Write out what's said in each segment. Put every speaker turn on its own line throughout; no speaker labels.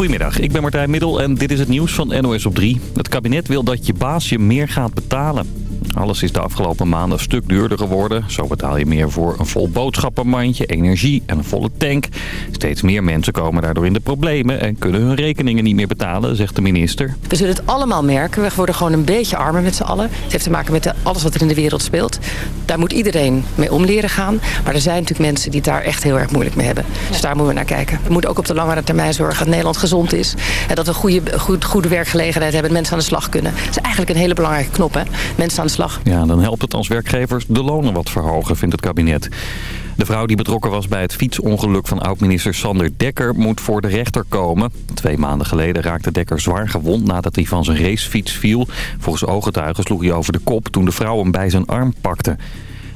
Goedemiddag, ik ben Martijn Middel en dit is het nieuws van NOS op 3. Het kabinet wil dat je baas je meer gaat betalen. Alles is de afgelopen maanden een stuk duurder geworden. Zo betaal je meer voor een vol boodschappenmandje, energie en een volle tank. Steeds meer mensen komen daardoor in de problemen en kunnen hun rekeningen niet meer betalen, zegt de minister.
We zullen het allemaal merken. We worden gewoon een beetje armer met z'n allen. Het heeft te maken met alles wat er in de wereld speelt. Daar moet iedereen mee om leren gaan. Maar er zijn natuurlijk mensen die het daar echt heel erg moeilijk mee hebben. Dus daar moeten we naar kijken. We moeten ook op de langere termijn zorgen dat Nederland gezond is. En dat we goede, goed, goede werkgelegenheid hebben en mensen aan de slag kunnen. Dat is eigenlijk een hele belangrijke knop, hè? Mensen aan de slag.
Ja, dan helpt het als werkgevers de lonen wat verhogen, vindt het kabinet. De vrouw die betrokken was bij het fietsongeluk van oud-minister Sander Dekker moet voor de rechter komen. Twee maanden geleden raakte Dekker zwaar gewond nadat hij van zijn racefiets viel. Volgens ooggetuigen sloeg hij over de kop toen de vrouw hem bij zijn arm pakte.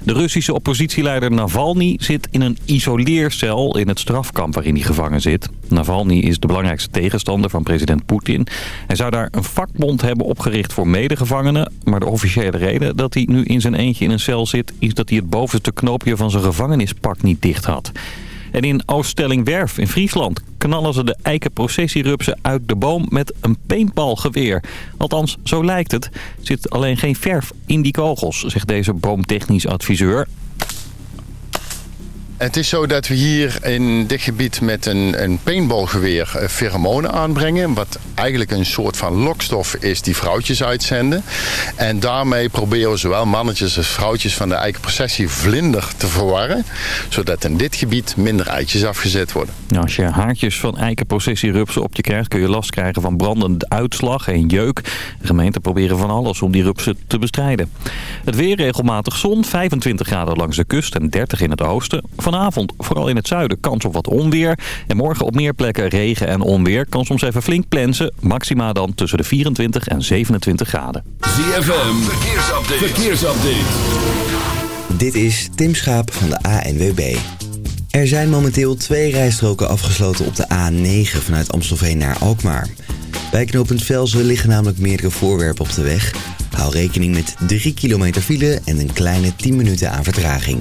De Russische oppositieleider Navalny zit in een isoleercel in het strafkamp waarin hij gevangen zit. Navalny is de belangrijkste tegenstander van president Poetin. Hij zou daar een vakbond hebben opgericht voor medegevangenen. Maar de officiële reden dat hij nu in zijn eentje in een cel zit... is dat hij het bovenste knoopje van zijn gevangenispak niet dicht had. En in Ooststellingwerf in Friesland knallen ze de eikenprocessierupsen uit de boom met een paintballgeweer. Althans, zo lijkt het. Zit alleen geen verf in die kogels, zegt deze boomtechnisch adviseur.
Het is zo dat we hier in dit gebied met een, een paintballgeweer eh, pheromonen aanbrengen. Wat eigenlijk een soort van lokstof is die vrouwtjes uitzenden. En daarmee proberen we zowel mannetjes als vrouwtjes van de eikenprocessie vlinder te verwarren. Zodat in dit gebied minder eitjes afgezet worden.
Als je haartjes van eikenprocessierupsen op je krijgt... kun je last krijgen van brandende uitslag en jeuk. De gemeenten proberen van alles om die rupsen te bestrijden. Het weer regelmatig zon, 25 graden langs de kust en 30 in het oosten. Vanavond, vooral in het zuiden, kans op wat onweer. En morgen op meer plekken regen en onweer. Kan soms even flink plensen. Maxima dan tussen de 24 en 27 graden.
ZFM, verkeersupdate. verkeersupdate.
Dit is Tim Schaap van de ANWB. Er zijn momenteel twee rijstroken afgesloten op de A9 vanuit Amstelveen naar Alkmaar. Bij knooppunt Velzen liggen namelijk meerdere voorwerpen op de weg. Hou rekening met 3 kilometer file en een kleine 10 minuten aan vertraging.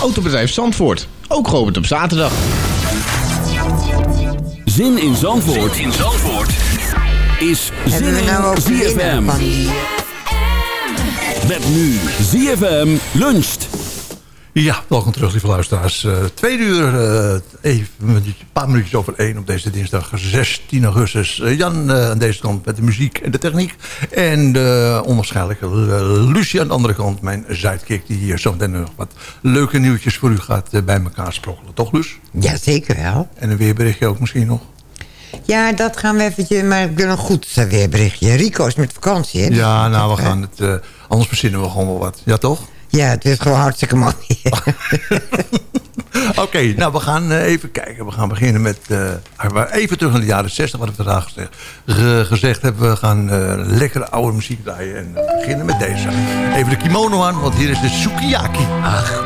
Autobedrijf Zandvoort, ook geopend op zaterdag.
Zin in Zandvoort, in Zandvoort. is Zin
we nou
in ZFM. Met nu ZFM luncht.
Ja, welkom terug, lieve luisteraars. Eh twee uur, eh, even een paar minuutjes over één op deze dinsdag 16 augustus. Eh, Jan aan deze kant met de muziek en de techniek. En eh, Lucie aan de andere kant, mijn sidekick... die hier zo meteen nog wat leuke nieuwtjes voor u gaat bij elkaar sprokkelen. Toch, Luus?
Ja, zeker wel.
En een weerberichtje ook misschien nog.
Ja, dat gaan we eventjes... Maar ik wil een goed weerberichtje. Rico is met vakantie, hè? Dus
Ja, nou,
dat,
we gaan het... anders verzinnen we gewoon wel wat. Ja, toch?
Ja, het is gewoon hartstikke mooi.
Oké, nou we gaan eh, even kijken. We gaan beginnen met... eh, even terug naar de jaren 60, wat we vandaag gezegd, ge- gezegd hebben. We gaan eh, lekkere oude muziek draaien en we beginnen met deze. Even de kimono aan, want hier is de sukiyaki. Ach.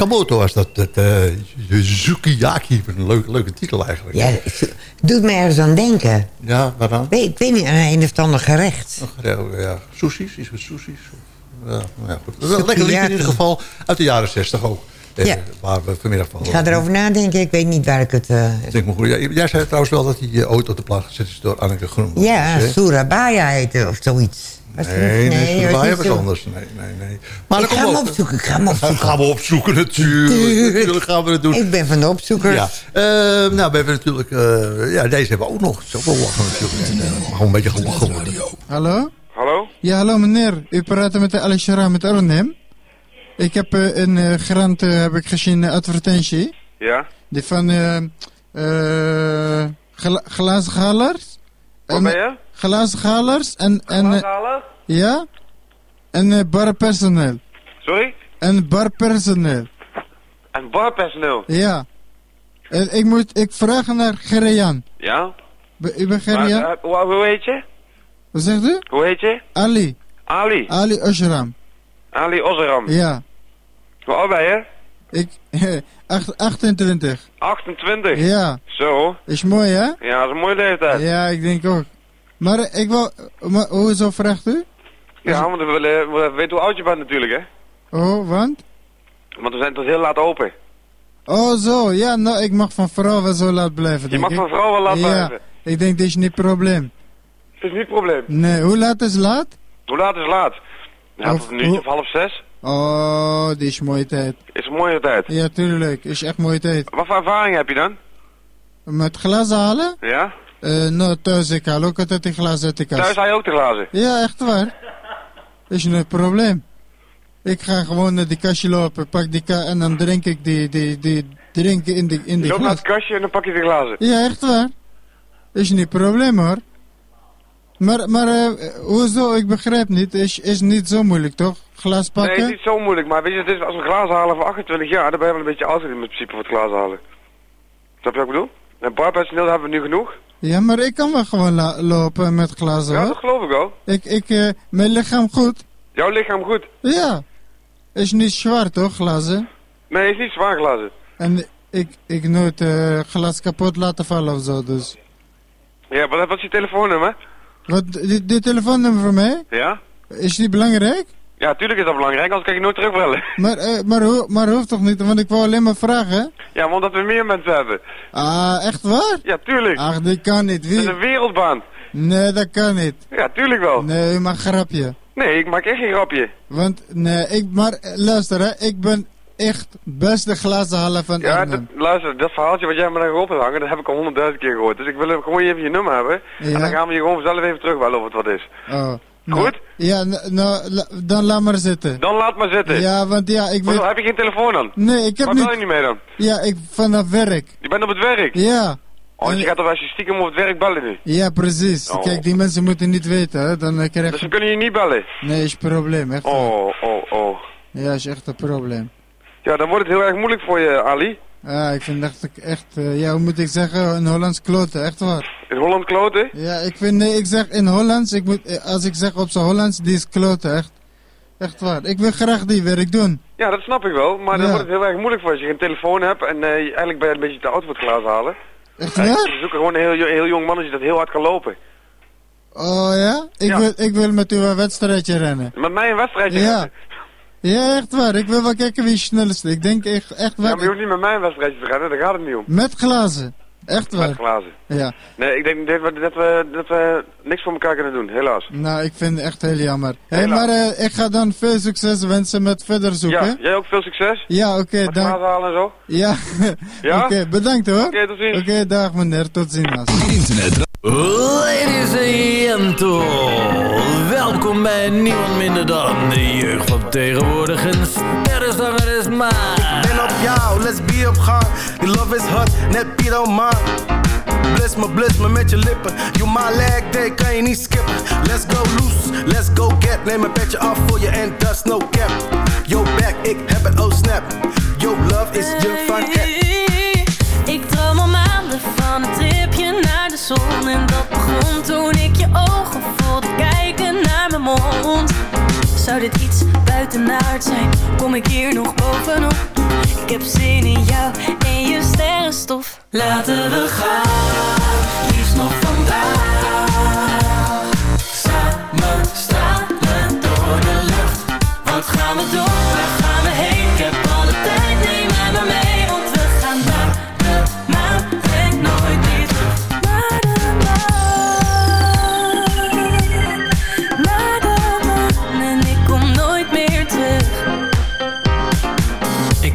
Kiyo Sakamoto was dat. Het, eh, Sukiyaki. Een leuke, leuke titel eigenlijk.
Ja, het doet me ergens aan denken.
Ja, waaraan?
Weet, ik weet niet, aan een of ander gerecht.
Ja, ja, sushis, iets met sushis. Ja, ja, goed. Wel een lekker liedje in ieder geval. Uit de jaren zestig ook. Eh,
Ja.
Waar we vanmiddag van...
Ik ga erover nadenken, ik weet niet waar ik het... eh,
denk maar goed. Ja, jij zei trouwens wel dat die eh, ooit op de plaat gezet is door Anneke Groen.
ja, Surabaya heette of zoiets.
Nee, nee, nee
zo.
anders. Nee, nee, nee.
Ik
dan
ga hem opzoeken, ik ga hem opzoeken.
gaan we opzoeken, natuurlijk.
Tuurlijk.
Natuurlijk gaan we het doen.
Ik ben van de opzoekers.
Ja. Eh, nou, we hebben natuurlijk... eh, ja, deze hebben we ook nog. Zoveel lachen natuurlijk. En, gewoon een beetje gelachen worden.
Hallo?
Hallo?
Ja, hallo meneer. U praat met de Alishara met Arnhem. Ik heb eh, een eh, grant heb ik gezien advertentie.
Ja?
Die van eh eh gla glazenhalers.
Wat
En-
ben je?
Glazenhalers en... en? Ja? En eh, barpersoneel.
Sorry?
En barpersoneel.
En barpersoneel?
Ja. En ik moet... Ik vraag naar Gerian.
Ja?
Be- bent
Maar,
Gerian?
eh, hoe, hoe heet je?
Wat zegt u?
Hoe heet je?
Ali.
Ali.
Ali Oshram.
Ali Osram.
Ja.
Hoe oud ben je?
Ik... acht- 28.
28.
Ja.
Zo.
Is mooi, hè?
Ja, dat is een mooie leeftijd.
Ja, ik denk ook. Maar eh, ik wil... Maar, hoezo vraagt u?
Ja, want we willen we weten hoe oud je bent natuurlijk, hè?
Oh, want?
Want we zijn tot heel laat open.
Oh, zo. Ja, nou, ik mag van vrouwen zo laat blijven,
Je mag
ik.
van vrouwen laat
ja,
blijven.
ik denk dat is niet probleem.
Het is niet het probleem.
Nee, hoe laat is laat?
Hoe laat is laat? Ja,
Of hoe-
of half zes.
Oh, die is mooie tijd.
Is een mooie tijd.
Ja, tuurlijk. Is echt mooie tijd.
Wat voor ervaring heb je dan?
Met glazen halen?
Ja?
Eh, nou, thuis ik haal ook altijd die glazen uit de kast.
Thuis haal je ook de glazen?
Ja, echt waar. Is niet probleem. Ik ga gewoon naar die kastje lopen, pak die ka en dan drink ik die, die, die drinken in die, in die
loopt naar het kastje en dan pak je de glazen.
Ja, echt waar. Is niet probleem hoor. Maar, maar eh, hoezo? Ik begrijp niet. Is, is niet zo moeilijk toch? Glas
Nee,
pakken?
het is niet zo moeilijk, maar weet je, het is, als we glazen halen voor 28 jaar, dan ben je wel een beetje oud in principe voor het glazen halen. Snap je wat ik bedoel? En barpersoneel hebben we nu genoeg.
Ja, maar ik kan wel gewoon lopen met glazen
Ja, dat geloof ik wel.
Ik, ik, eh, mijn lichaam goed.
Jouw lichaam goed.
Ja. Is niet zwaar toch, glazen?
Nee, is niet zwaar glazen.
En ik, ik nooit eh, glas kapot laten vallen of zo, dus.
Ja, wat, wat is je telefoonnummer?
Wat, dit, dit telefoonnummer voor mij?
Ja?
Is die belangrijk?
Ja, tuurlijk is dat belangrijk, anders kan je nooit terugbellen.
Maar, eh, maar, ho- maar hoeft toch niet, want ik wou alleen maar vragen.
Ja, maar omdat we meer mensen hebben.
Ah, echt waar?
Ja, tuurlijk.
Ach, dit kan niet.
Het is
Wie?
een wereldbaan.
Nee, dat kan niet.
Ja, tuurlijk wel.
Nee, mag grapje.
Nee, ik maak echt geen grapje.
Want, nee, ik, maar eh, luister hè, ik ben echt beste glazenhaller van
Ja, dat, luister, dat verhaaltje wat jij me daar op hebt hangen, dat heb ik al honderdduizend keer gehoord. Dus ik wil gewoon even je nummer hebben.
Ja.
En dan gaan we je gewoon zelf even terugbellen of het wat is.
Oh.
Goed?
Ja, nou, dan laat maar zitten.
Dan laat maar zitten.
Ja, want ja, ik weet...
heb je geen telefoon dan?
Nee, ik heb
Waar bel je
niet...
niet mee dan?
Ja, ik vanaf werk.
Je bent op het werk?
Ja.
Oh, je gaat toch als je stiekem op het werk bellen nu?
Ja, precies.
Oh.
Kijk, die mensen moeten niet weten, hè. Dan eh, krijg
Dus we kunnen je niet bellen?
Nee, is een probleem, echt.
Oh, oh, oh.
Ja, is echt een probleem.
Ja, dan wordt het heel erg moeilijk voor je, Ali.
Ja, ik vind echt, echt eh, ja, hoe moet ik zeggen, in Hollands kloten, echt waar.
In Holland kloten?
Ja, ik vind, nee, ik zeg in Hollands, ik moet, eh, als ik zeg op zijn Hollands, die is kloten, echt. Echt waar. Ik wil graag die werk doen.
Ja, dat snap ik wel. Maar dan wordt het heel erg moeilijk voor als je geen telefoon hebt en je- eigenlijk ben je een beetje te oud voor het glazen halen.
Echt waar?
Ze zoeken gewoon een heel, heel jong mannetje dat heel hard kan lopen.
Oh ja? Ik,
Ja.
Wil, ik wil met u een wedstrijdje rennen.
Met mij een wedstrijdje
Ja.
rennen.
Ja, echt waar. Ik wil wel kijken wie het snelste is. Ik denk echt, echt
Ja,
waar.
maar je hoeft niet met mij een wedstrijdje te rennen, daar gaat het niet om.
Met glazen. Echt
Met
waar.
glazen.
Ja.
Nee, ik denk dat we, dat, we, dat we niks voor elkaar kunnen doen, helaas.
Nou, ik vind het echt heel jammer. Hé, hey, maar eh, ik ga dan veel succes wensen met verder zoeken.
Ja, jij ook veel succes.
Ja, oké,
Met
dank.
glazen halen en zo.
Ja,
Ja?
oké, bedankt hoor.
Oké, tot ziens.
Oké, dag meneer, tot ziens.
Internet.
Ladies and gentlemen, welkom bij niemand minder dan de jeugd van tegenwoordig. Een sterrenzanger is maar.
Ben op jou, let's be op gang. Die love is hot, net Piet man. Bliss me, bliss me met je lippen. You my leg day, kan je niet skippen. Let's go loose, let's go get. Neem een petje af voor je en is no cap. Yo back, ik heb het, oh snap. Yo love is je van
Ik zon En dat begon toen ik je ogen voelde kijken naar mijn mond Zou dit iets buitenaard zijn? Kom ik hier nog bovenop? Ik heb zin in jou en je sterrenstof Laten we gaan, liefst nog vandaag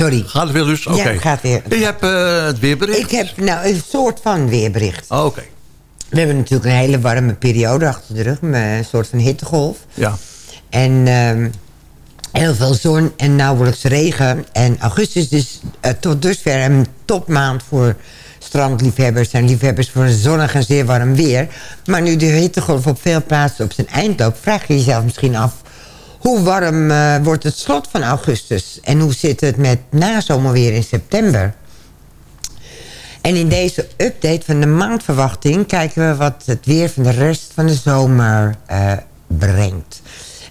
Sorry.
Gaat het weer dus? Oké.
Ja, gaat weer.
Je hebt eh, het weerbericht?
Ik heb nou een soort van weerbericht.
Oh, Oké.
We hebben natuurlijk een hele warme periode achter de rug. Een soort van hittegolf.
Ja.
En ehm, heel veel zon en nauwelijks regen. En augustus dus eh, tot dusver een topmaand voor strandliefhebbers... en liefhebbers voor zonnig en zeer warm weer. Maar nu de hittegolf op veel plaatsen op zijn eind loopt... vraag je jezelf misschien af... hoe warm eh, wordt het slot van augustus? En hoe zit het met nazomerweer in september? En in deze update van de maandverwachting... kijken we wat het weer van de rest van de zomer eh, brengt.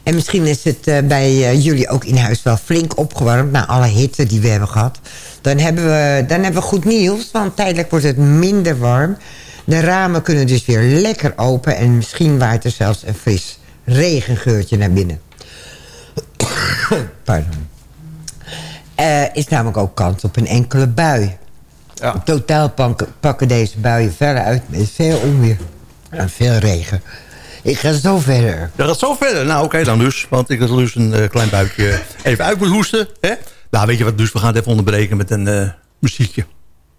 En misschien is het eh, bij jullie ook in huis wel flink opgewarmd... na alle hitte die we hebben gehad. Dan hebben, we, dan hebben we goed nieuws, want tijdelijk wordt het minder warm. De ramen kunnen dus weer lekker open... en misschien waait er zelfs een fris regengeurtje naar binnen. Pardon. Er is namelijk ook kans op een enkele bui. Totaal pakken, deze buien verder uit met veel onweer en veel regen. Ik ga zo verder.
Dat gaat zo verder. Nou, oké dan dus. Want ik had dus een eh, klein buikje even uit moet hoesten. Hè? Nou, weet je wat, dus we gaan het even onderbreken met een eh, muziekje.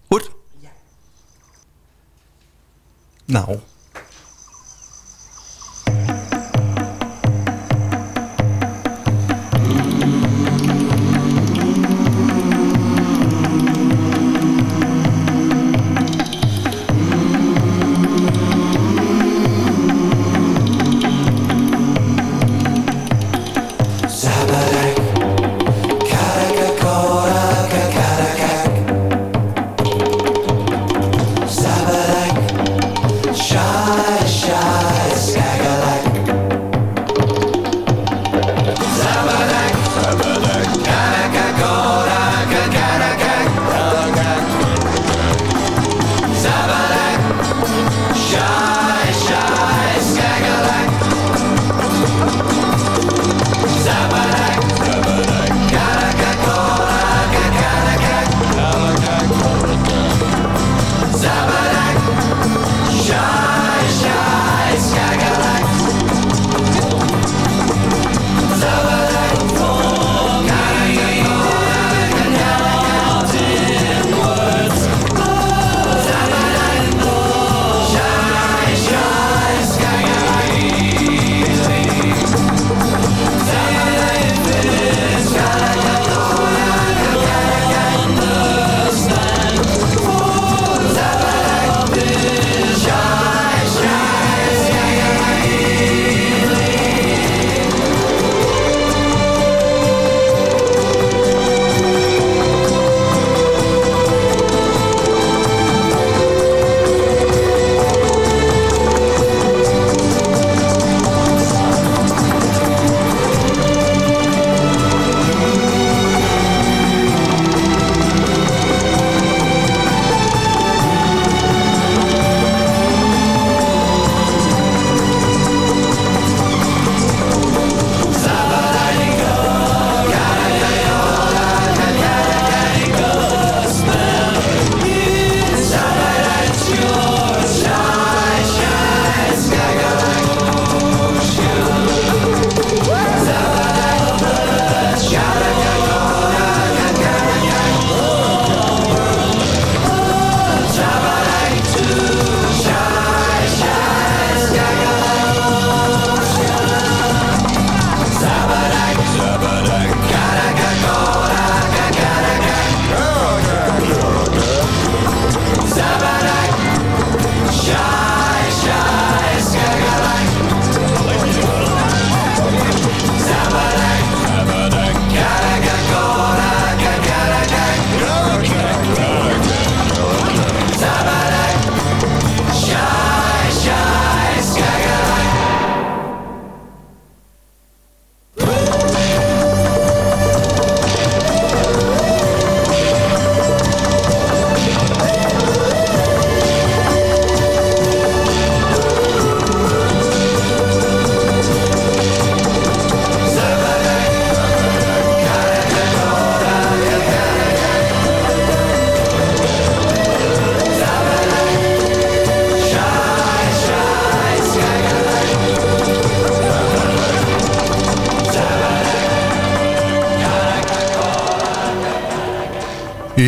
Goed? Ja. Nou.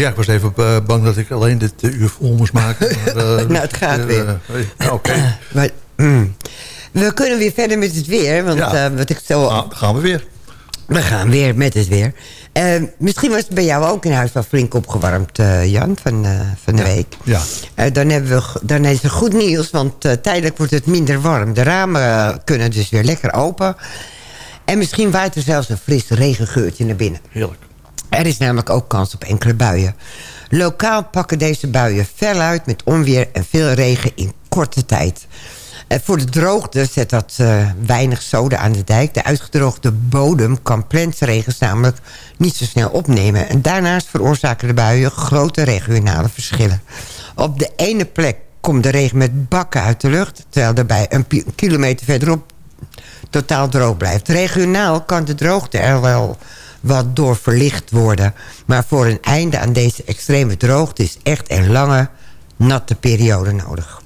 Ja, ik was even eh, bang dat ik alleen dit eh, uur vol moest maken. Maar, eh,
nou, het gaat weer.
Oké.
Maar, mm. We kunnen weer verder met het weer. Want
Ja.
wat ik zo...
Ah, gaan we weer.
We gaan weer met het weer. Misschien was het bij jou ook in huis wel flink opgewarmd, eh, Jan, van, van de week.
Ja.
Dan, hebben we, dan is er goed nieuws, want tijdelijk wordt het minder warm. De ramen kunnen dus weer lekker open. En misschien waait er zelfs een fris regengeurtje naar binnen.
Heerlijk.
Er is namelijk ook kans op enkele buien. Lokaal pakken deze buien fel uit met onweer en veel regen in korte tijd. Eh, voor de droogte zet dat eh, weinig soda aan de dijk. De uitgedroogde bodem kan plensregens namelijk niet zo snel opnemen. En daarnaast veroorzaken de buien grote regionale verschillen. Op de ene plek komt de regen met bakken uit de lucht... terwijl er bij een kilometer verderop totaal droog blijft. Regionaal kan de droogte er wel wat door verlicht worden. Maar voor een einde aan deze extreme droogte... is echt een lange, natte periode nodig.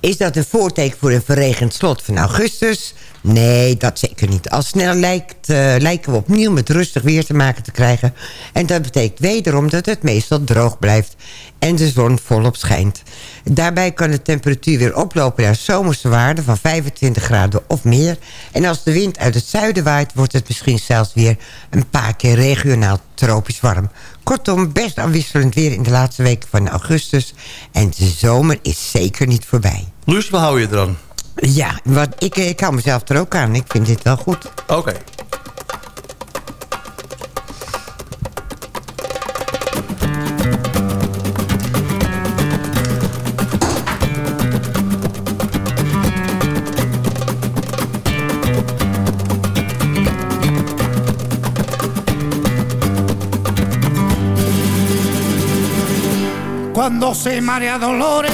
Is dat een voorteken voor een verregend slot van augustus? Nee, dat zeker niet. Al snel lijkt, eh, lijken we opnieuw met rustig weer te maken te krijgen. En dat betekent wederom dat het meestal droog blijft en de zon volop schijnt. Daarbij kan de temperatuur weer oplopen naar zomerse waarden van 25 graden of meer. En als de wind uit het zuiden waait, wordt het misschien zelfs weer een paar keer regionaal tropisch warm. Kortom, best afwisselend weer in de laatste weken van augustus. En de zomer is zeker niet voorbij.
Luus, waar hou je er dan?
Ja, wat, ik, ik hou mezelf er ook aan. Ik vind dit wel goed.
Oké.
Cuando se marea dolores,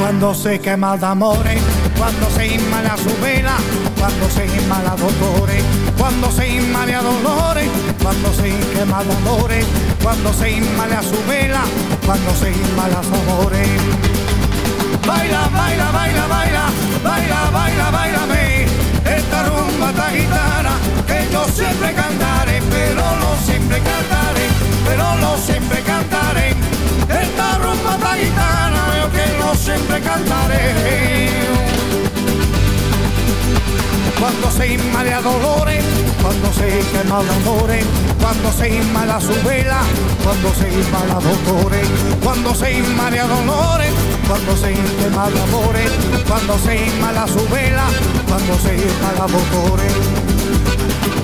cuando se quema de amores, cuando se inmala su vela, cuando se inmala dolores, cuando se inmala dolores, cuando se quema de amores, cuando se inmala su vela, cuando se inmala su amores. Baila, baila, baila, baila, baila, baila, bailame, esta rumba tan gitana que yo siempre cantaré, pero no siempre cantaré, pero no siempre cantaré la gitana io che lo sempre cantare cuando se inma de dolores, cuando se quema el amor, cuando se inma la su vela, cuando se inma la dolores, cuando se inma de dolores, cuando se quema el amor, cuando se inma la su vela, cuando se inma la dolores.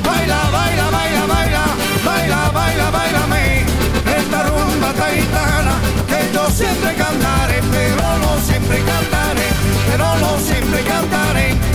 Baila, baila, baila, baila, baila, baila, baila, me, esta rumba taitana siempre cantaré, pero no siempre cantaré, pero no siempre cantaré.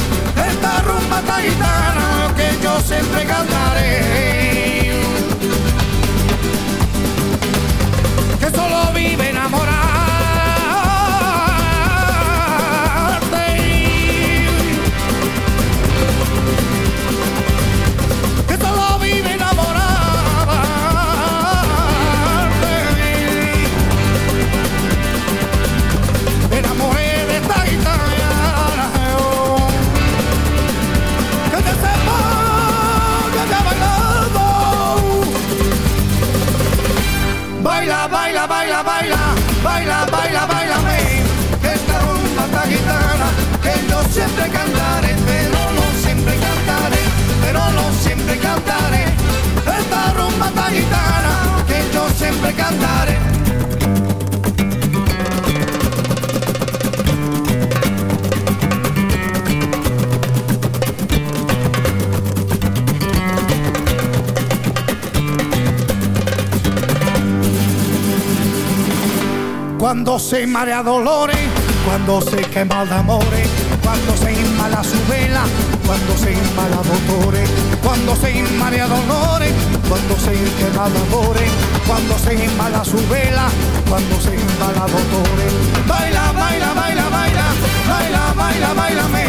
Se marea dolores, cuando se quema de amores, cuando se inmala su vela, cuando se inmala dolores, cuando se inmala dolores, cuando se quema de amores, cuando se inmala su vela, cuando se inmala dolores. Baila, baila, baila, baila, baila, baila, bailame,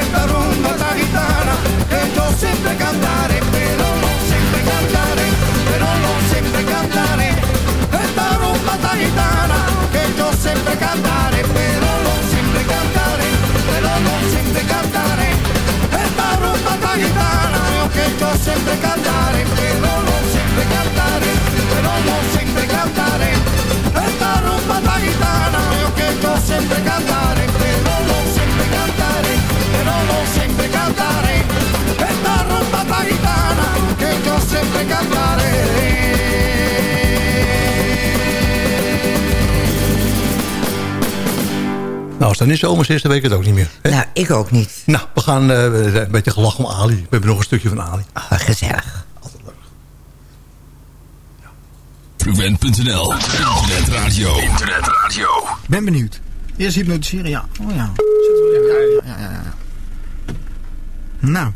esta rumba esta gitana que yo siempre cantaré, pero no siempre cantaré, pero no siempre cantaré. Esta rumba esta yo siempre cantaré, pero no siempre cantaré, pero no siempre cantaré. Esta rumba esta gitana que yo siempre cantaré, pero no siempre cantaré, pero no siempre cantaré. Esta rumba esta gitana que yo siempre cantaré, pero no siempre cantaré, pero no siempre cantaré. Esta rumba esta gitana que yo siempre cantaré.
Nou, als dat niet zomers is, dan weet ik het ook niet meer. hè?
Nou, ik ook niet.
Nou, we gaan eh, een beetje gelachen om Ali. We hebben nog een stukje van Ali.
Ah, gezellig.
Prevent.nl. Internetradio. Internetradio.
Ben benieuwd. Eerst hypnotiseren, ja. Oh ja. Zet er ja, ja, ja, ja. Nou.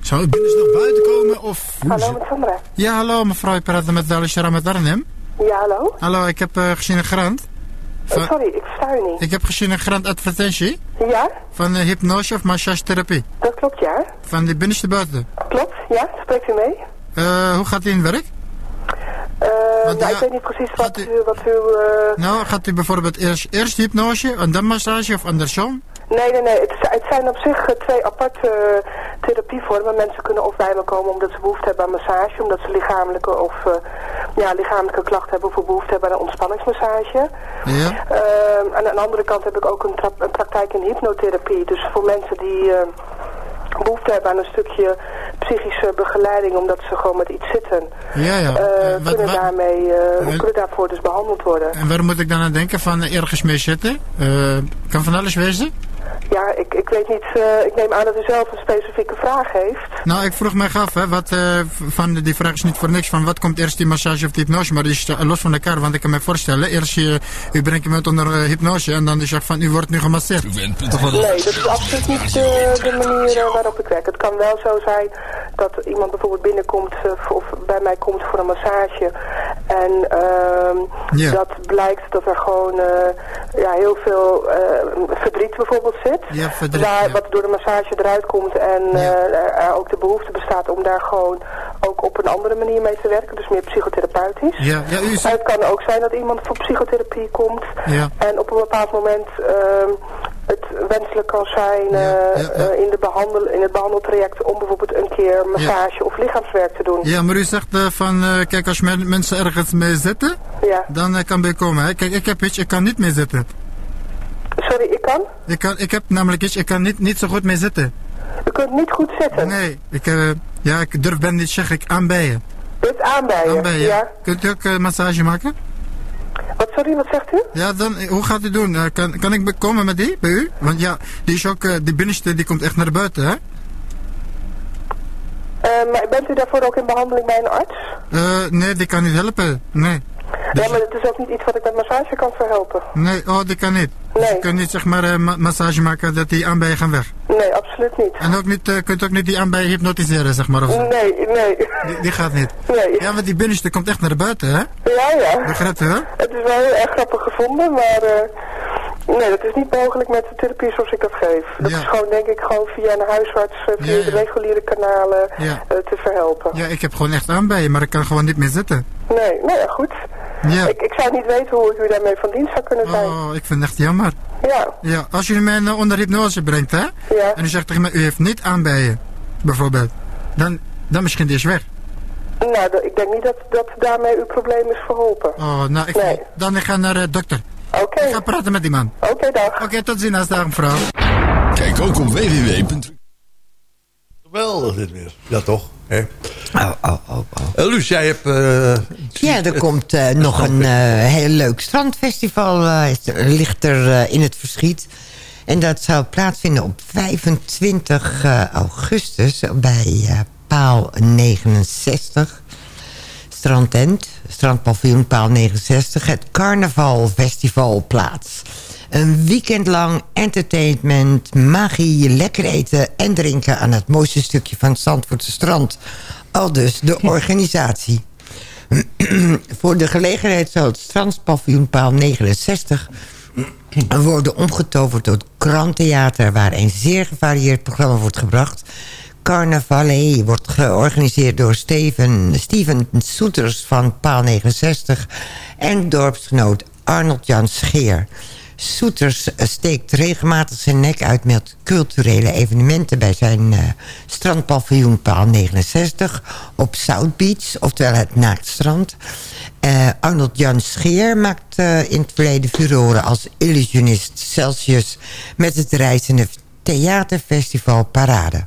Zou u binnen nog buiten komen of...
Hallo met Sandra.
Ja, hallo mevrouw. Ik praat met Alishara met Arnhem.
Ja, hallo?
Hallo, ik heb eh, gezien een grant.
Eh, sorry, ik u niet.
Ik heb gezien een grant advertentie.
Ja?
Van uh, hypnose of massagetherapie.
Dat klopt, ja.
Van die binnenste buiten.
Klopt, ja. Spreekt u mee?
Uh, hoe gaat die in werk?
Uh, nou, ja, ik weet niet precies wat u... Wat u uh...
Nou, gaat u bijvoorbeeld eerst, eerst hypnose en dan massage of andersom?
Nee, nee, nee. Het, het zijn op zich twee aparte uh, therapievormen. Mensen kunnen of bij me komen omdat ze behoefte hebben aan massage, omdat ze lichamelijke of uh, ja, lichamelijke klachten hebben of behoefte hebben aan een ontspanningsmassage.
Ja.
Uh, aan de andere kant heb ik ook een, een praktijk in hypnotherapie. Dus voor mensen die behoefte hebben aan een stukje psychische begeleiding omdat ze gewoon met iets zitten.
Ja, ja.
Uh, wat, kunnen, wat, daarmee, uh, kunnen daarvoor dus behandeld worden.
En waar moet ik dan aan denken van ergens mee zitten? Kan van alles wezen?
Ja, ik, ik weet niet, uh, ik neem aan dat u zelf een specifieke vraag heeft.
Nou, ik vroeg mij af, hè, wat, uh, van, die vraag is niet voor niks, van wat komt eerst die massage of die hypnose, maar die is los van elkaar, want ik kan me voorstellen, eerst je, u brengt iemand onder uh, hypnose en dan is je van, u wordt nu gemasseerd.
Nee, dat is absoluut niet de, de manier waarop ik werk. Het kan wel zo zijn dat iemand bijvoorbeeld binnenkomt of bij mij komt voor een massage en yeah. dat blijkt dat er gewoon ja, heel veel verdriet bijvoorbeeld zit.
Ja, verdriet,
waar,
ja.
Wat door de massage eruit komt en ja. uh, er ook de behoefte bestaat om daar gewoon ook op een andere manier mee te werken. Dus meer psychotherapeutisch.
Ja, ja, u
Het kan ook zijn dat iemand voor psychotherapie komt
ja.
en op een bepaald moment uh, het wenselijk kan zijn uh, in, de behandel, in het behandeltraject om bijvoorbeeld een keer massage of lichaamswerk te doen.
Ja, maar u zegt van, kijk als mensen ergens mee zitten, dan kan bij komen. Hè? Kijk, ik heb iets, ik kan niet mee zitten.
Sorry, ik kan?
Ik, kan, ik heb namelijk iets, ik kan niet, niet zo goed mee zitten.
U kunt niet goed zitten?
Nee, ik, uh, ja, ik durf ben niet zeggen, ik aanbijen.
Aanbijen?
aanbijen.
Ja.
Kunt u ook uh, massage maken?
Wat, sorry, wat zegt u?
Ja, dan, hoe gaat u doen? Uh, kan, kan ik komen met die, bij u? Want ja, die is ook, die binnenste, die komt echt naar buiten, hè?
maar bent u daarvoor ook in behandeling bij een arts?
nee, die kan niet helpen, nee.
Dus... Ja, maar het is ook niet iets wat ik met massage kan verhelpen.
Nee, oh, dat kan niet.
Nee.
Dus je kunt niet zeg maar uh, ma massage maken dat die aanbijen gaan weg.
Nee, absoluut niet.
En ook niet, uh, kunt ook niet die aanbijen hypnotiseren, zeg maar. Of
nee, nee.
Die, die, gaat niet.
Nee.
Ja, want die binnenste komt echt naar buiten, hè?
Ja, ja.
Begrijpt u, hè?
Het is wel heel erg grappig gevonden, maar... Uh, nee, dat is niet mogelijk met de therapie zoals ik dat geef. Dat
ja.
is gewoon, denk ik, gewoon via een huisarts, via ja, ja. de reguliere kanalen te verhelpen.
Ja, ik heb gewoon echt aanbijen, maar ik kan gewoon niet meer zitten.
Nee, nou ja, goed.
Ja.
Ik, ik zou niet weten hoe ik u daarmee van dienst zou kunnen zijn.
Oh, ik vind het echt jammer.
Ja.
Ja, als u mij onder hypnose brengt, hè?
Ja.
En u zegt tegen mij, u heeft niet aanbijen, bijvoorbeeld. Dan, dan misschien die is weg.
Nou, ik denk niet dat, dat daarmee uw probleem is verholpen.
Oh, nou, ik,
nee.
dan ik ga naar de uh, dokter.
Oké. Okay.
Ik ga praten met die man.
Oké, okay, dag.
Oké, okay, tot ziens, dag mevrouw.
Kijk ook op www.
Geweldig dit weer. Ja, toch?
Oh, oh, oh, oh.
Uh, Luus, jij hebt... Uh,
ja, er komt uh, nog een heel leuk strandfestival. ligt er in het verschiet. En dat zal plaatsvinden op 25 augustus bij paal 69. Strandtent, strandpaviljoen paal 69. Het carnavalfestival plaats. Een weekend lang entertainment, magie, lekker eten en drinken... aan het mooiste stukje van het Zandvoortse strand. Al dus de organisatie. Voor de gelegenheid zal het strandpaviljoen paal 69 worden omgetoverd tot kranttheater... waar een zeer gevarieerd programma wordt gebracht... Carnavalet wordt georganiseerd door Steven, Steven Soeters van Paal 69... en dorpsgenoot Arnold Jan Scheer. Soeters steekt regelmatig zijn nek uit met culturele evenementen... bij zijn uh, strandpaviljoen Paal 69 op South Beach, oftewel het Naaktstrand. Uh, Arnold Jan Scheer maakt uh, in het verleden furoren als illusionist Celsius... met het reizende theaterfestival Parade.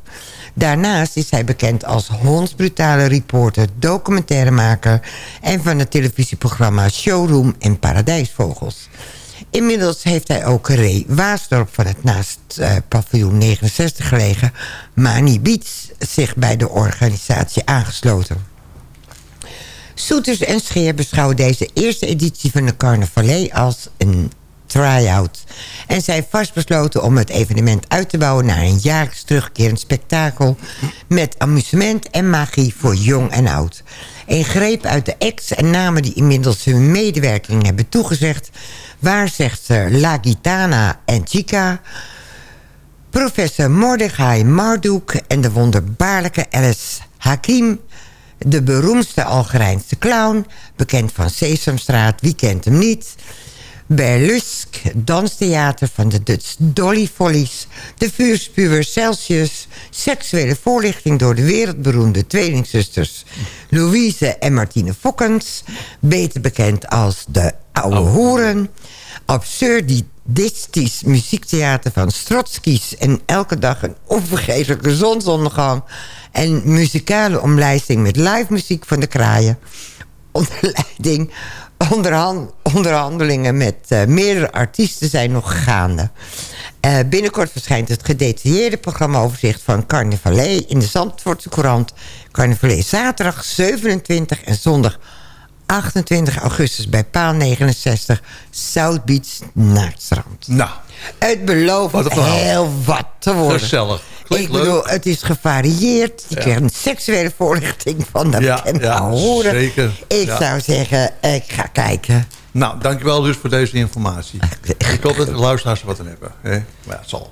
Daarnaast is hij bekend als hondsbrutale reporter, documentairemaker... en van het televisieprogramma Showroom en Paradijsvogels. Inmiddels heeft hij ook Ray Waasdorp van het naast uh, paviljoen 69 gelegen... Mani Beats zich bij de organisatie aangesloten. Soeters en Scheer beschouwen deze eerste editie van de Carnavalet als een
try-out. En zijn vastbesloten om het evenement uit te bouwen... naar een jaarlijks terugkerend spektakel... met amusement en magie voor jong en oud. Een greep uit de acts en namen die inmiddels hun medewerking hebben toegezegd... waar zegt ze La Gitana en Chica... Professor Mordechai Marduk en de wonderbaarlijke Alice Hakim... de beroemdste Algerijnse clown, bekend van Sesamstraat, wie kent hem niet... Berlusk, danstheater van de Dutch Dolly Follies... de vuurspuwer Celsius... seksuele voorlichting door de wereldberoemde tweelingzusters... Louise en Martine Fokkens... beter bekend als de Oude Hoeren... absurdistisch muziektheater van Strotskis... en elke dag een onvergetelijke zonsondergang... en muzikale omlijsting met live muziek van de kraaien... onder leiding onderhand, onderhandelingen met uh, meerdere artiesten zijn nog gaande. Uh, binnenkort verschijnt het gedetailleerde programmaoverzicht van Carnavalet... in de Zandvoortse Courant. Carnavalet zaterdag 27 en zondag 28 augustus bij paal 69... South Beach, Naardstrand.
Nou.
Het belooft
Wat
heel wat te worden.
Gezellig. Klinkt
Ik bedoel,
leuk.
het is gevarieerd. Je
Ja.
krijgt een seksuele voorlichting van de
Ja,
bekende
ja,
horen.
zeker.
Ik
Ja.
zou zeggen, ik ga kijken.
Nou, dankjewel dus voor deze informatie. Ik hoop dat de luisteraars er wat aan hebben. Hè? Maar ja, het zal.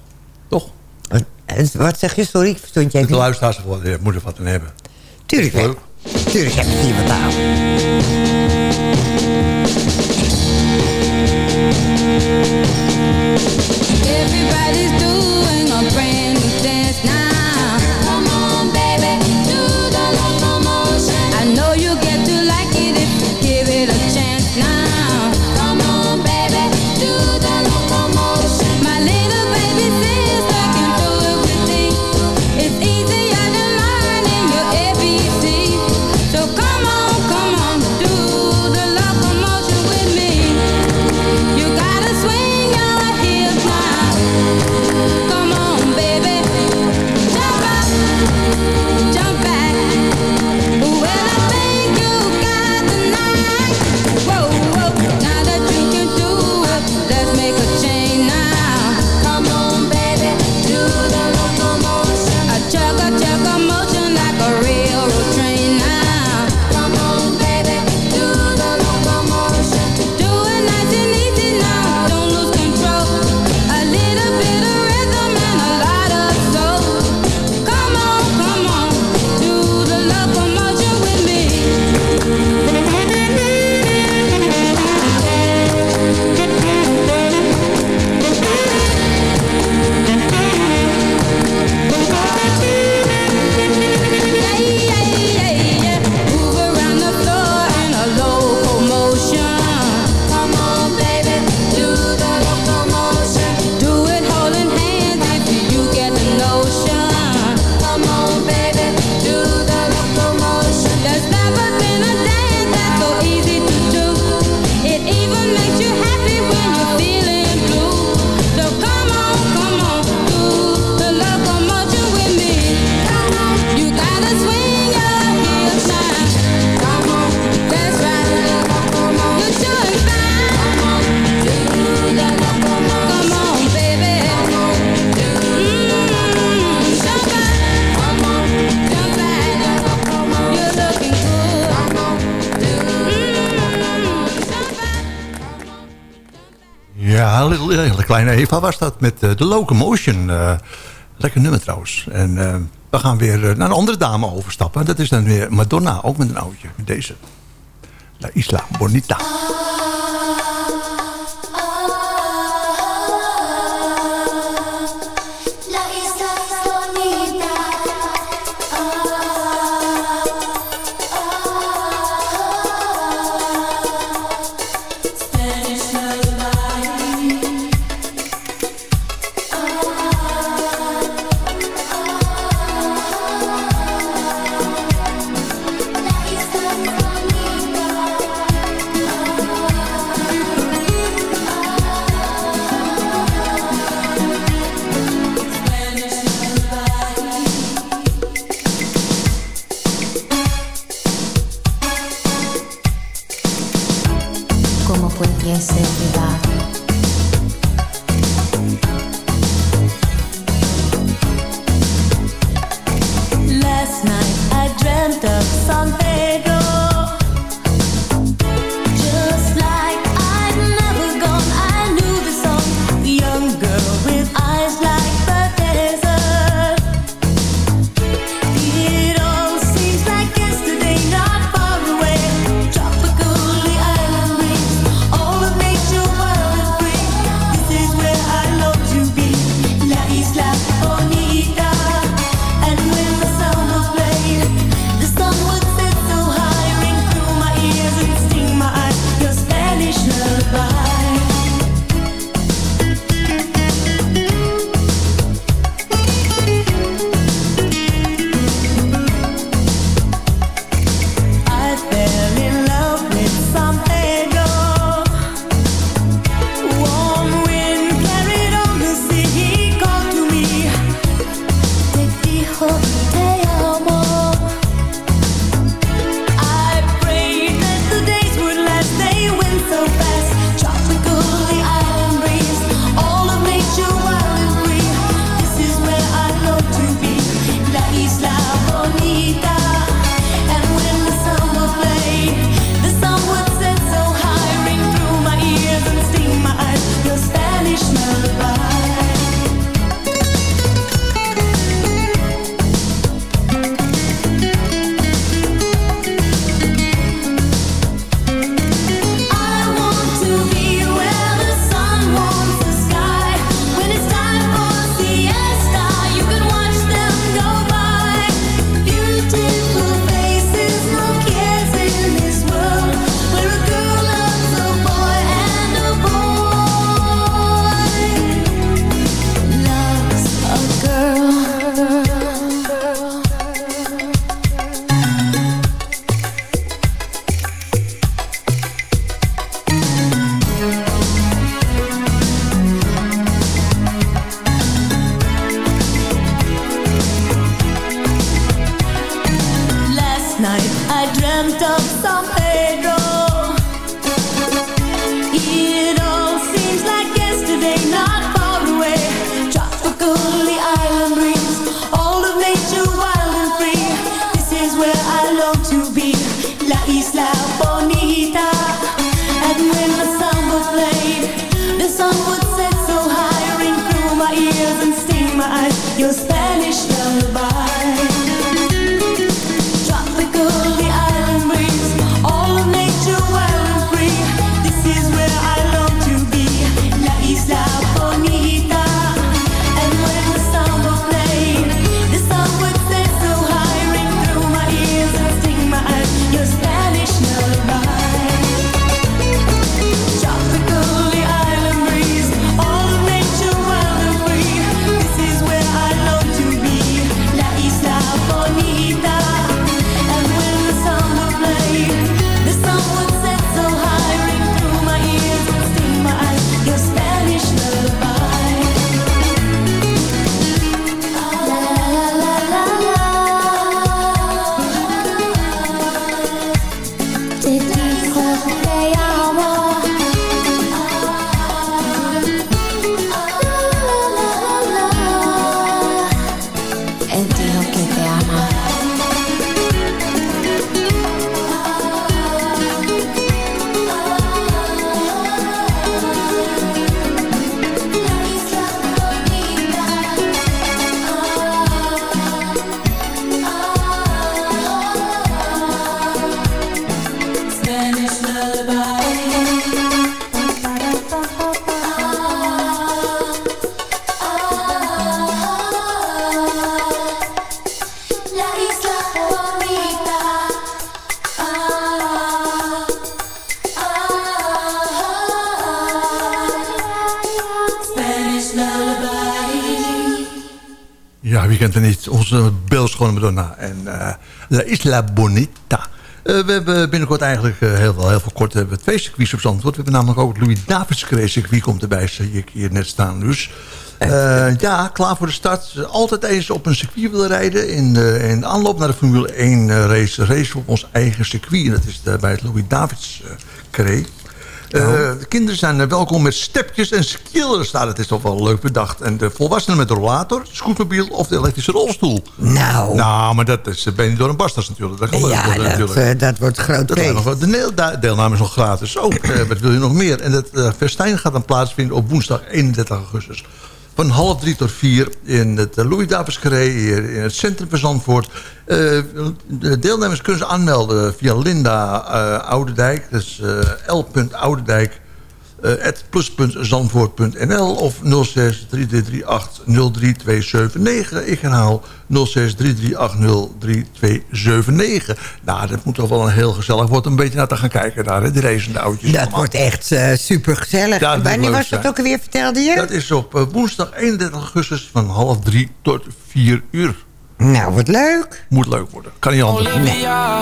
Toch?
Wat zeg je? Sorry, ik verstond je even
de luisteraars er wat, ja, moeten wat aan hebben.
Tuurlijk
Leuk.
Tuurlijk heb ik hier wat aan.
Een hele kleine Eva was dat met eh, de Locomotion. eh, lekker nummer trouwens. En eh, we gaan weer naar een andere dame overstappen. Dat is dan weer Madonna, ook met een oudje. Met deze. La Isla Bonita.
My
Ja, wie kent er niet? Onze beeldschone Madonna en eh, La Isla Bonita. Eh, we hebben binnenkort eigenlijk eh, heel, veel, heel veel kort hebben we twee circuits op Zandvoort. We hebben namelijk ook het Louis Davids circuit komt erbij, zie ik hier net staan. Dus eh, ja, klaar voor de start. Altijd eens op een circuit willen rijden in de, in de aanloop naar de Formule 1 race. Race op ons eigen circuit. En dat is bij het Louis Davids uh, carré. Uh, de kinderen zijn uh, welkom met stepjes en skillers. Nou, dat is toch wel leuk bedacht. En de volwassenen met de rollator, scootmobiel of de elektrische rolstoel.
Nou.
Nou, maar dat is, ben je door een bastas natuurlijk. Dat, kan
ja,
leuk worden,
dat, uh, dat wordt groot
Dat nog, de deel, deelname is nog gratis ook. wat wil je nog meer? En het uh, festijn gaat dan plaatsvinden op woensdag 31 augustus. Van half drie tot vier in het Louis Davids Carré hier in het centrum van Zandvoort. Uh, de deelnemers kunnen ze aanmelden via Linda uh, Oudendijk. Is uh. Uh, plus.zandvoort.nl of 06 3338 03279. Ik herhaal 06 3338 03279. Nou, dat moet toch wel een heel gezellig worden. Een beetje naar te gaan kijken naar de racende oudjes.
Dat allemaal. wordt echt uh, super gezellig. Wanneer was dat ook alweer, vertelde je?
Dat is op uh, woensdag 31 augustus van half drie tot vier uur.
Nou, wat leuk.
Moet leuk worden. Kan niet anders.
Olivia,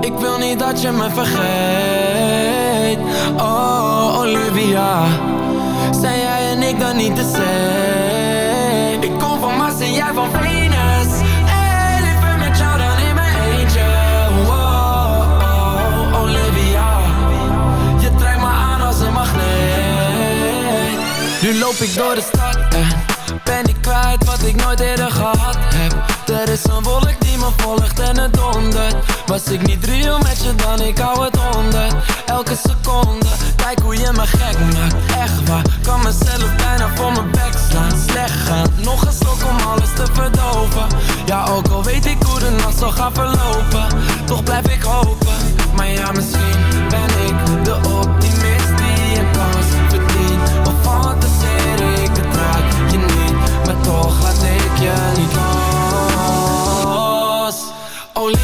ik wil niet dat je me vergeet. Oh, Olivia, zijn jij en ik dan niet de same? Ik kom van Mars en jij van Venus. Hey, liever met jou dan in mijn eentje. Oh, oh, Olivia, je trekt me aan als een magneet. Nu loop ik door de stad en ben ik kwijt wat ik nooit eerder gehad heb. Er is een wolk die me volgt en het dondert. Was ik niet real met je dan, ik hou het onder. Elke seconde, kijk hoe je me gek maakt. Echt waar, kan mezelf bijna voor mijn bek slaan. Slecht gaan, nog een slok om alles te verdoven. Ja, ook al weet ik hoe de nacht zal gaan verlopen. Toch blijf ik hopen, maar ja, misschien ben ik de optimist die een kans verdient. Of fantaseer ik het raak je niet, maar toch laat ik je niet los.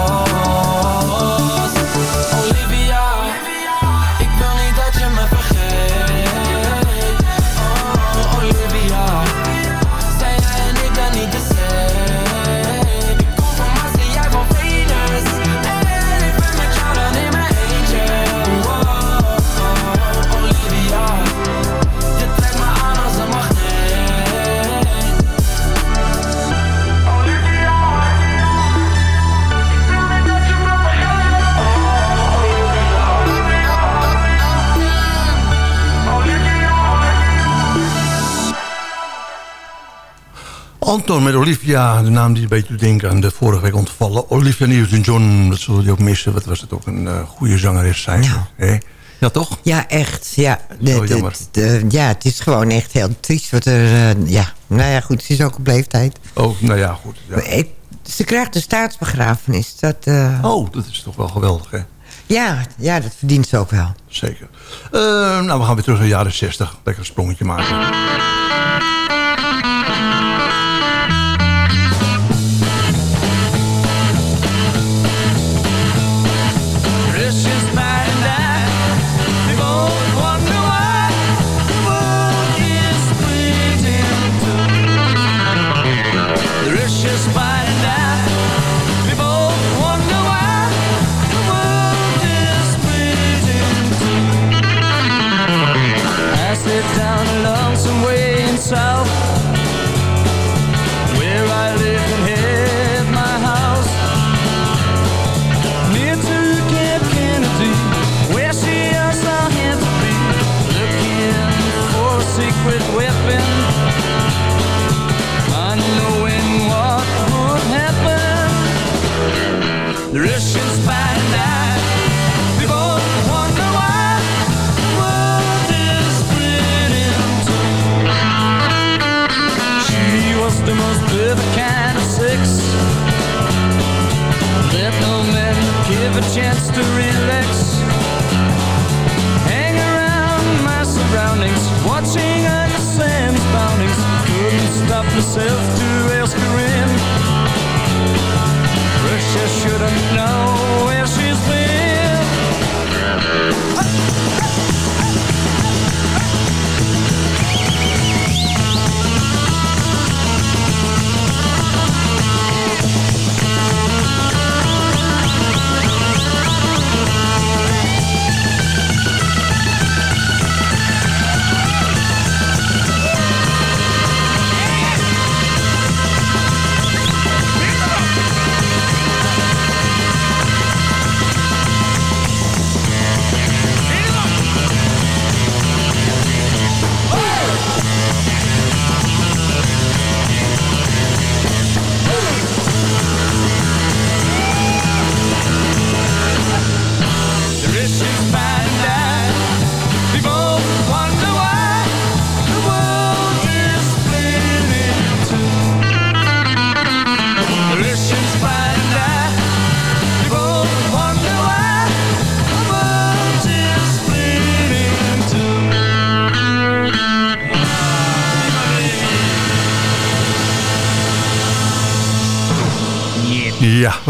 Anton met Olivia, de naam die een beetje denken aan de vorige week ontvallen. Olivia Newton-John, dat zullen jullie ook missen. Wat was het ook een eh, goede zangeres zijn. ze, hè? Ja, toch?
Ja, echt. Ja, de, de- de- ja, het is gewoon echt heel triest. Wat er, eh, ja. Nou ja, goed, ze is ook op leeftijd.
Oh, nou ja, goed. Ja.
Ik- ze krijgt een staatsbegrafenis. Dat, eh,
Oh, dat is toch wel geweldig, hè?
ja, ja, dat verdient ze ook wel.
Zeker. Nou, we gaan weer terug naar de jaren 60. Lekker een sprongetje maken.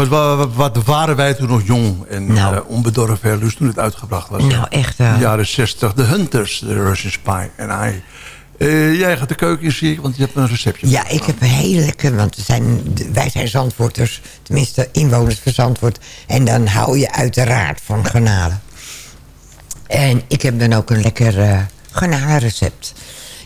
Wat, waren wij toen nog jong en eh, onbedorven herlust toen het uitgebracht was.
Nou, echt wel.
De jaren 60, de Hunters, de Russian Spy en I. Eh, jij gaat de keuken in, zie ik, want je hebt een receptje.
Ja, ik heb een hele lekker, want zijn, wij zijn Zandvoorters, tenminste inwoners van Zandvoort. En dan hou je uiteraard van garnalen. En ik heb dan ook een lekker eh garnalenrecept.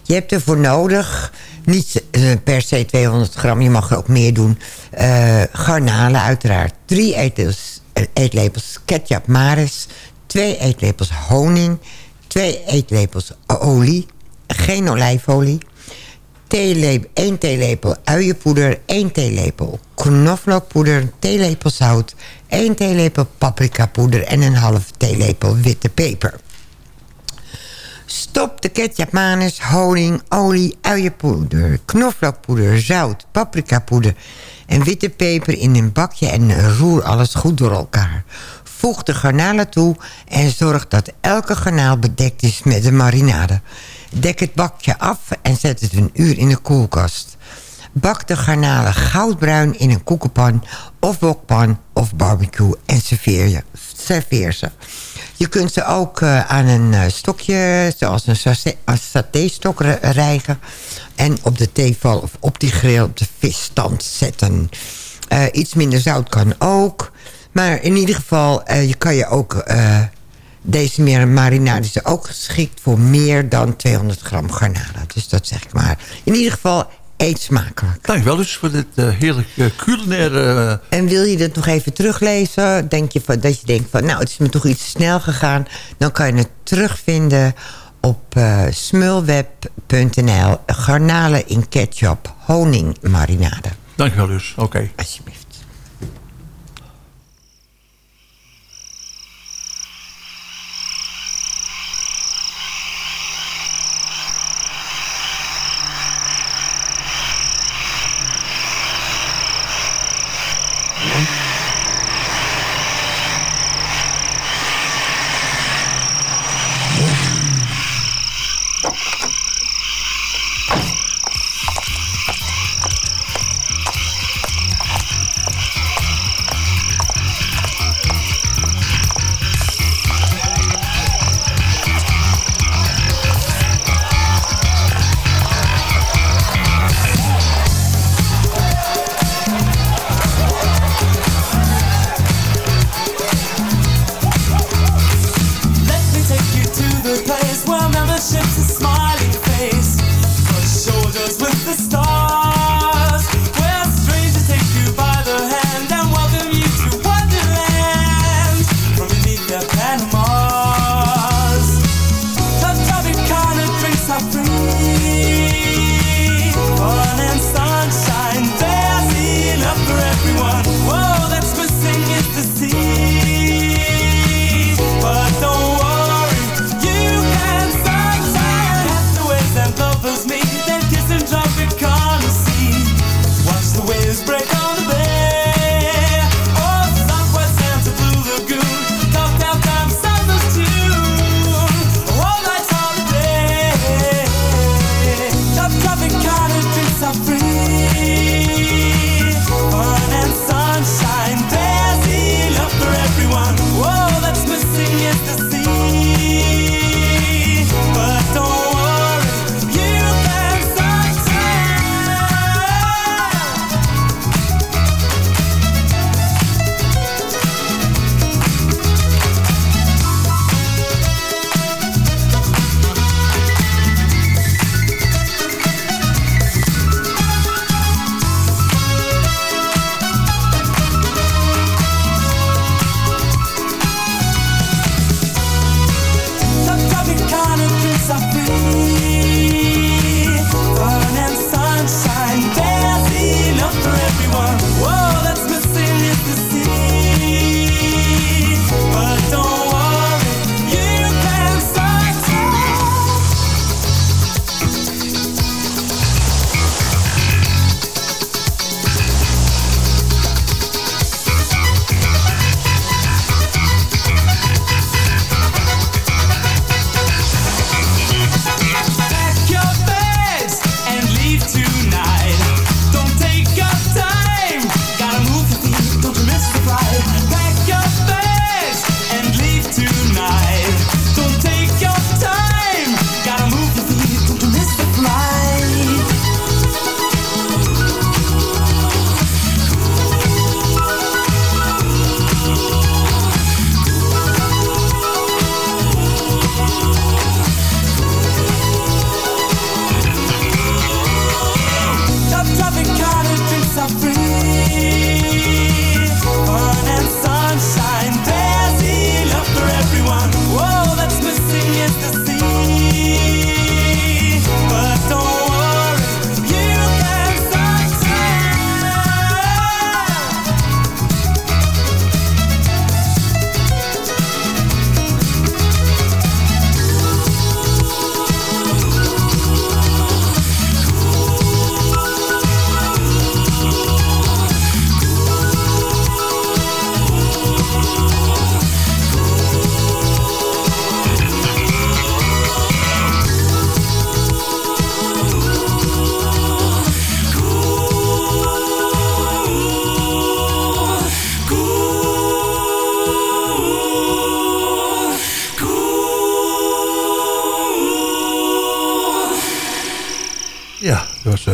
Je hebt ervoor nodig, niet eh, per se 200 gram, je mag er ook meer doen. Eh, garnalen uiteraard. Drie eetlepels, eh, eetlepels ketchup maris. Twee eetlepels honing. Twee eetlepels olie. Geen olijfolie. Theelepel, 1 theelepel uienpoeder, 1 theelepel knoflookpoeder, theelepel zout, 1 theelepel paprikapoeder en een half theelepel witte peper. Stop de ketchup, manis, honing, olie, uienpoeder, knoflookpoeder, zout, paprikapoeder en witte peper in een bakje en roer alles goed door elkaar. Voeg de garnalen toe en zorg dat elke garnaal bedekt is met de marinade. Dek het bakje af en zet het een uur in de koelkast. Bak de garnalen goudbruin in een koekenpan of wokpan of barbecue en serveer, je, serveer ze. Je kunt ze ook uh, aan een uh, stokje, zoals een satéstok rijgen. En op de theeval of op die grill op de visstand zetten. Uh, iets minder zout kan ook. Maar in ieder geval, je kan je ook... deze meer marinade is ook geschikt voor meer dan 200 gram garnalen. Dus dat zeg ik maar. In ieder geval eet smakelijk.
Dankjewel dus voor dit uh, heerlijk uh, culinaire...
Uh... En wil je dit nog even teruglezen? Denk je van, dat je denkt van, nou, het is me toch iets snel gegaan. Dan kan je het terugvinden op smulweb.nl. Garnalen in ketchup, honing marinade.
Dankjewel dus, oké. Okay.
Alsjeblieft.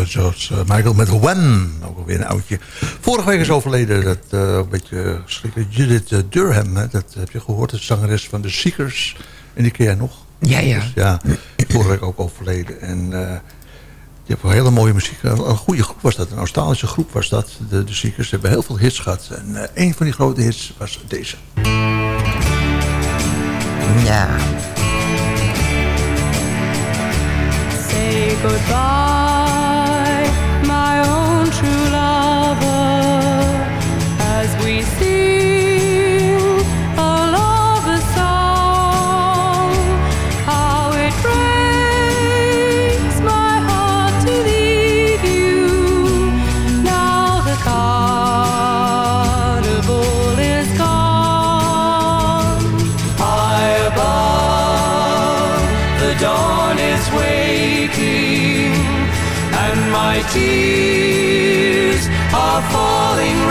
George Michael met When. Ook alweer een oudje. Vorige week is overleden dat uh, een beetje schrikkelijk Judith Durham. Hè, dat heb je gehoord. De zangeres van de Seekers. En die ken jij nog?
Ja, ja.
Dus, ja, vorige week ook overleden. En uh, je hebt een hele mooie muziek. Een goede groep was dat. Een Australische groep was dat. De, de Seekers hebben heel veel hits gehad. En uh, een van die grote hits was deze.
Ja.
Say goodbye, are falling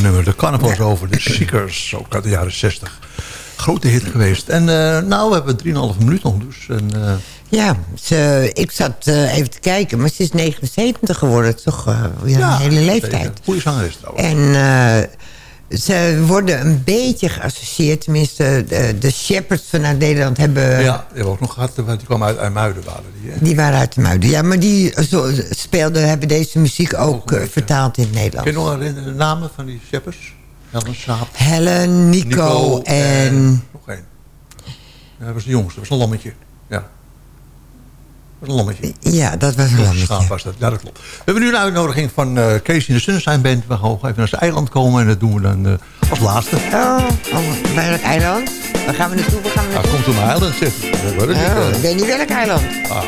mooi nummer. De carnaval is over. De Seekers, ook uit de jaren 60. Grote hit geweest. En uh, nou, we hebben 3,5 minuut nog dus. En, uh...
Ja, ze, ik zat uh, even te kijken, maar ze is 79 geworden. Toch weer ja, een hele leeftijd.
Goede zangeres trouwens.
En ze worden een beetje geassocieerd. Tenminste, de, de Shepherds vanuit Nederland hebben...
Ja, die hebben ook nog gehad. Die kwamen uit IJmuiden. Waren die, hè?
die waren uit IJmuiden, ja. Maar die zo, speelden, hebben deze muziek ook, ook vertaald in het Nederlands.
Kun je nog herinneren de namen van die Shepherds?
Helen Saap. Helen, Nico, Nico en... en...
Nog één. Ja, dat was de jongste. Dat was een lammetje. Was een lammetje.
Ja, dat was een lammetje.
Schaap was dat. Ja, dat klopt. We hebben nu een uitnodiging van uh, Kees in de Sunshine Band. We gaan even naar zijn eiland komen en dat doen we dan uh, als laatste.
Oh, oh, bij welk eiland? Waar gaan we naartoe? Waar gaan we naartoe?
Komt op mijn eiland, zeg.
Dat oh, niet, ik weet niet welk eiland.
Ah.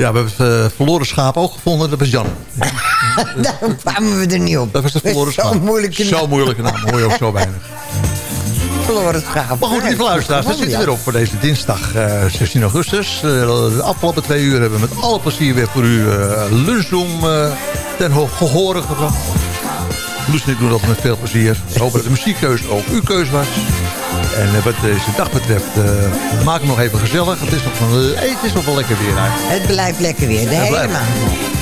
Ja, we hebben het eh, verloren schaap ook gevonden. Dat was Jan.
Daarom kwamen we er niet op.
Dat was de verloren schaap.
Zo'n moeilijke
Zo moeilijke naam. Hoor je ook zo weinig.
Verloren schaap.
Maar goed, lieve luisteraars, we zitten weer op voor deze dinsdag eh, 16 augustus. Eh, de afgelopen twee uur hebben we met alle plezier weer voor u eh lunchroom eh, ten ho- gehore gebracht. En ik doen dat met veel plezier. We hopen dat de muziekkeuze ook uw keus was. En eh, wat deze dag betreft, eh, maak hem nog even gezellig. Het is nog, van, eh, het is nog wel lekker weer eigenlijk.
Het blijft lekker weer, de hele maand.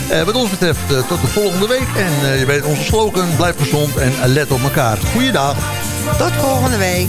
Eh, wat ons betreft, eh, tot de volgende week. En eh, je weet onze slogan, blijf gezond en eh, let op elkaar. Goeiedag.
Tot volgende week.